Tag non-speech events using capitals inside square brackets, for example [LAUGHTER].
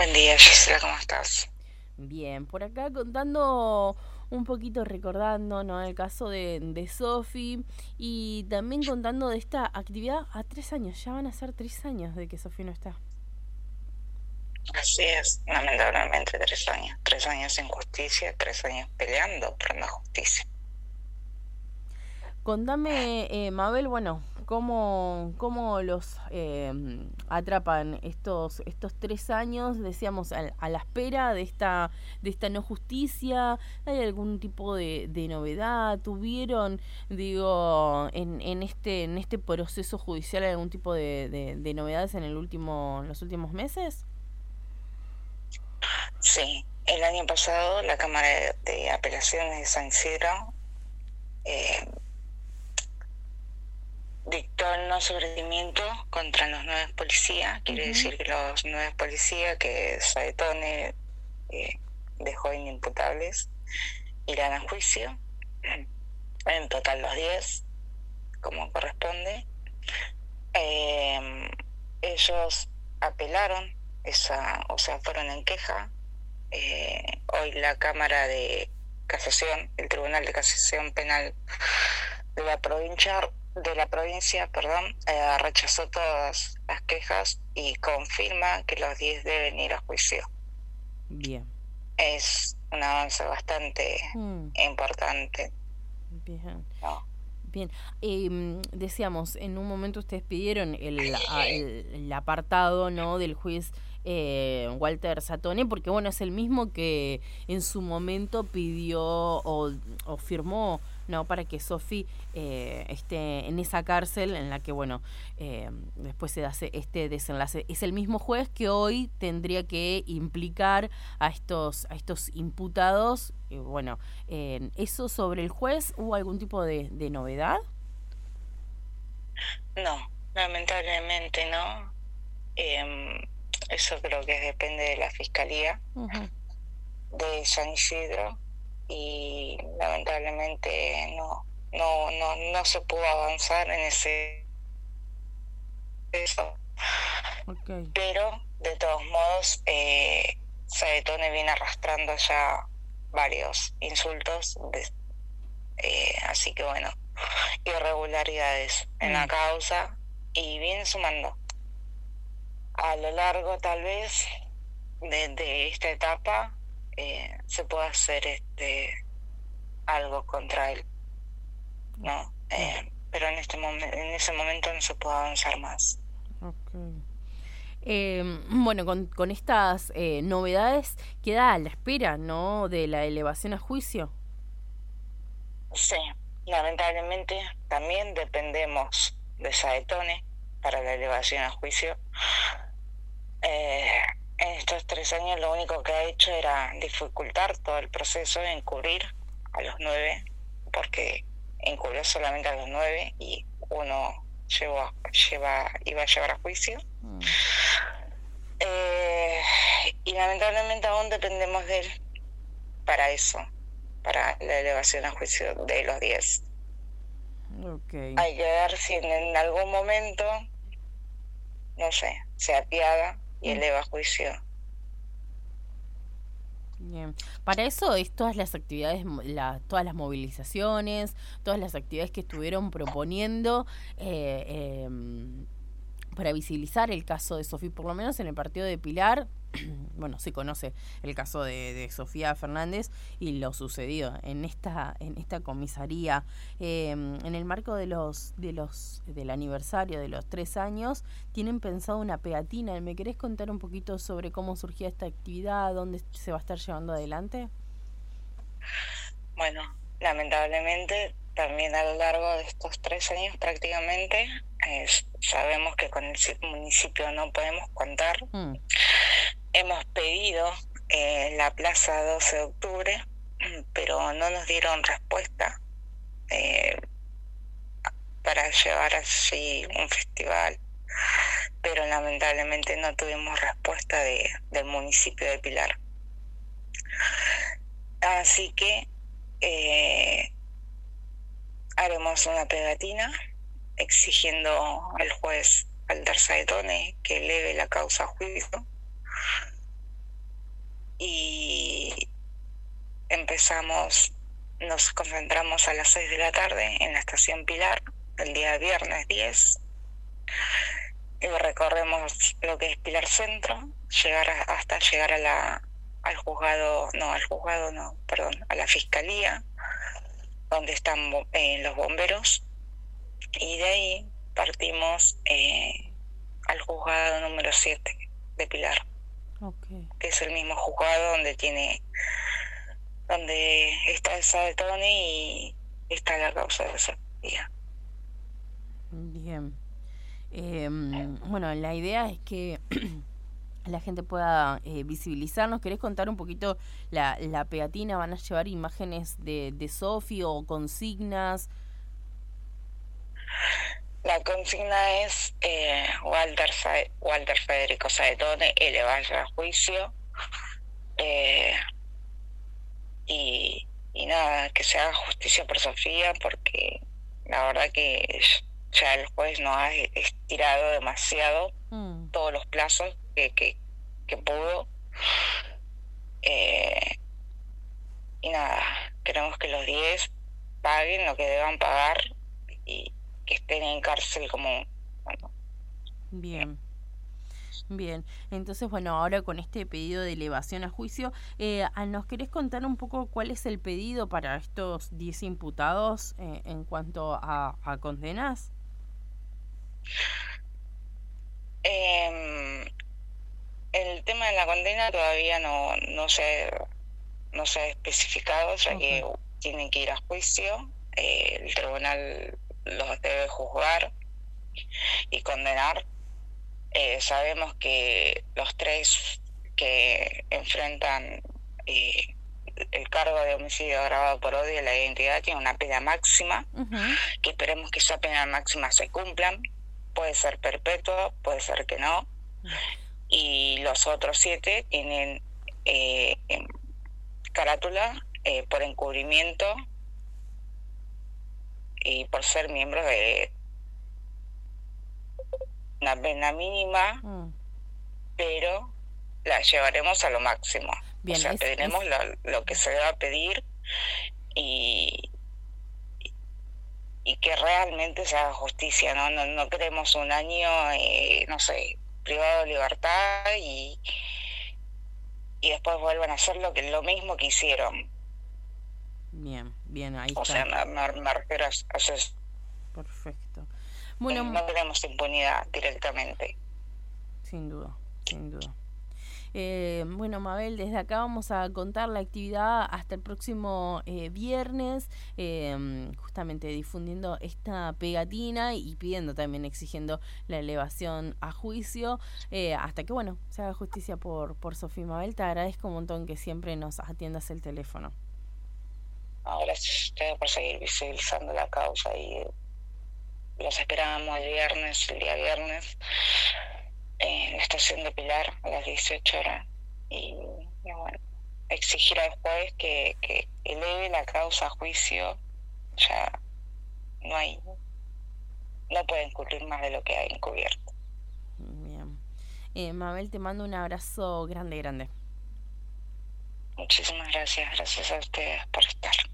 Buen día, Gisela, ¿cómo estás? Bien, por acá contando un poquito, recordando ¿no? el caso de, de Sofi y también contando de esta actividad a tres años. Ya van a ser tres años de que Sofi no está. Así es, lamentablemente tres años. Tres años sin justicia, tres años peleando por la justicia. Contame, eh, Mabel, bueno, cómo, cómo los eh, atrapan estos, estos tres años, decíamos, a, la espera de esta, de esta no justicia. ¿Hay algún tipo de, novedad? ¿Tuvieron, digo, en, en, este, en este proceso judicial algún tipo de, de, novedades en el último, los últimos meses? Sí, el año pasado la Cámara de Apelaciones de San Isidro eh, dictó el no sobreseimiento contra los nueve policías, quiere decir que los nueve policías que Saetone eh, dejó inimputables irán a juicio, [CLEARS THROAT] en total los diez, como corresponde. Eh, ellos apelaron esa, o sea, fueron en queja. Eh, hoy la Cámara de Casación, el Tribunal de Casación Penal de la provincia de la provincia, perdón, eh, rechazó todas las quejas y confirma que los 10 deben ir a juicio. Bien. Es un avance bastante mm. importante. Bien. Bien, em, decíamos, en un momento ustedes pidieron el, el, apartado no del juez eh, Walter Satone, porque bueno, es el mismo que en su momento pidió o, o firmó no para que Sofi eh, esté en esa cárcel en la que bueno eh, después se hace este desenlace. Es el mismo juez que hoy tendría que implicar a estos a estos imputados. Y bueno eso sobre el juez hubo algún tipo de, novedad no lamentablemente no. Em, eso creo que depende de la fiscalía. De San Isidro y lamentablemente no, no, no, no se pudo avanzar en ese eso. Pero de todos modos, eh, Saetone viene arrastrando ya varios insultos, eh, así que bueno, irregularidades en la mm. causa y viene sumando. A lo largo tal vez de esta etapa eh, se puede hacer este algo contra él no eh, pero en este momento en ese momento no se puede avanzar más eh, bueno, con, con estas novedades queda a la espera, ¿no? De la elevación a juicio. Sí, lamentablemente también dependemos de Saetone para la elevación a juicio. Eh, estos tres años lo único que ha hecho era dificultar todo el proceso, encubrir a los nueve, porque encubrió solamente a los nueve y uno llevó, lleva, iba a llevar a juicio. Mm. Eh, y lamentablemente aún dependemos de él para eso, para la elevación a juicio de los diez. Hay que ver si en algún momento, no sé, se apiada y eleva juicio. Bien. Para eso es todas las actividades, todas las movilizaciones, todas las actividades que estuvieron proponiendo eh, em, para visibilizar el caso de Sofía, por lo menos en el partido de Pilar, [CLEARS THROAT] bueno, se conoce el caso de, Sofía Fernández y lo sucedido en esta en esta comisaría em, en el marco de los de los del aniversario de los tres años tienen pensado una pegatina. ¿Me querés contar un poquito sobre cómo surgió esta actividad, dónde se va a estar llevando adelante? Bueno, lamentablemente también a lo largo de estos tres años prácticamente sabemos que con el municipio no podemos contar. Mm hemos pedido en la plaza 12 de octubre, pero no nos dieron respuesta eh, para llevar así un festival. Pero lamentablemente no tuvimos respuesta de, del municipio de Pilar. Así que eh, haremos una pegatina exigiendo al juez Alder Saetone que eleve la causa a juicio. Y empezamos, nos concentramos a las 6 de la tarde en la estación Pilar, el día viernes 10. Y recorremos lo que es Pilar Centro, llegar a, hasta llegar a la, al juzgado, no, al juzgado no, perdón, a la fiscalía, donde están eh, los bomberos y de ahí partimos eh, al juzgado número 7 de Pilar, que es el mismo juzgado donde tiene, donde está esa de Tony y está la causa de esa día. Bien. Em, bueno, la idea es que [CLEARS THROAT] la gente pueda eh, visibilizarnos. ¿Querés contar un poquito la, la pegatina? ¿Van a llevar imágenes de, de Sofi o consignas? La consigna es eh, Walter, Walter Federico Saetone, él vaya a juicio. Eh, y, y nada, que se haga justicia por Sofía, porque la verdad que ya el juez no ha estirado demasiado mm. todos los plazos que, que, que pudo. Eh, y nada, queremos que los 10 paguen lo que deban pagar y, que estén en cárcel como... Bien. Bien, entonces bueno, ahora con este pedido de elevación a juicio, eh, ¿nos querés contar un poco cuál es el pedido para estos 10 imputados eh, en cuanto a, condenas? Eh, el tema de la condena todavía no, no, se, no se ha especificado, ya que tienen que ir a juicio. Eh, el tribunal los debe juzgar y condenar. Eh, sabemos que los tres que enfrentan eh, el cargo de homicidio agravado por odio a la identidad tienen una pena máxima, que esperemos que esa pena máxima se cumplan. Puede ser perpetua, puede ser que no. Y los otros siete tienen eh, carátula por encubrimiento y por ser miembros de una pena mínima, mm. pero la llevaremos a lo máximo. o sea, pediremos Lo, que se va a pedir y, y que realmente se haga justicia, ¿no? No, no queremos un año, eh, no sé, privado de libertad y, y después vuelvan a hacer lo, que, lo mismo que hicieron. Bien, bien, ahí o sea, me, me, refiero a, eso. Perfecto. Bueno, no tenemos impunidad directamente. Sin duda, sin duda. Eh, bueno, Mabel, desde acá vamos a contar la actividad hasta el próximo eh, viernes, eh, justamente difundiendo esta pegatina y pidiendo también, exigiendo la elevación a juicio, hasta que, bueno, se haga justicia por, por Sofía Mabel. Te agradezco un montón que siempre nos atiendas el teléfono. Ahora estoy por seguir visibilizando la causa y los esperamos el viernes, el día viernes, en la estación de Pilar a las 18 horas. Y, bueno, exigir al juez que, que eleve la causa a juicio. Ya no hay, no pueden cubrir más de lo que hay encubierto. Bien. Eh, Mabel, te mando un abrazo grande, grande. Muchísimas gracias, gracias a ustedes por estar.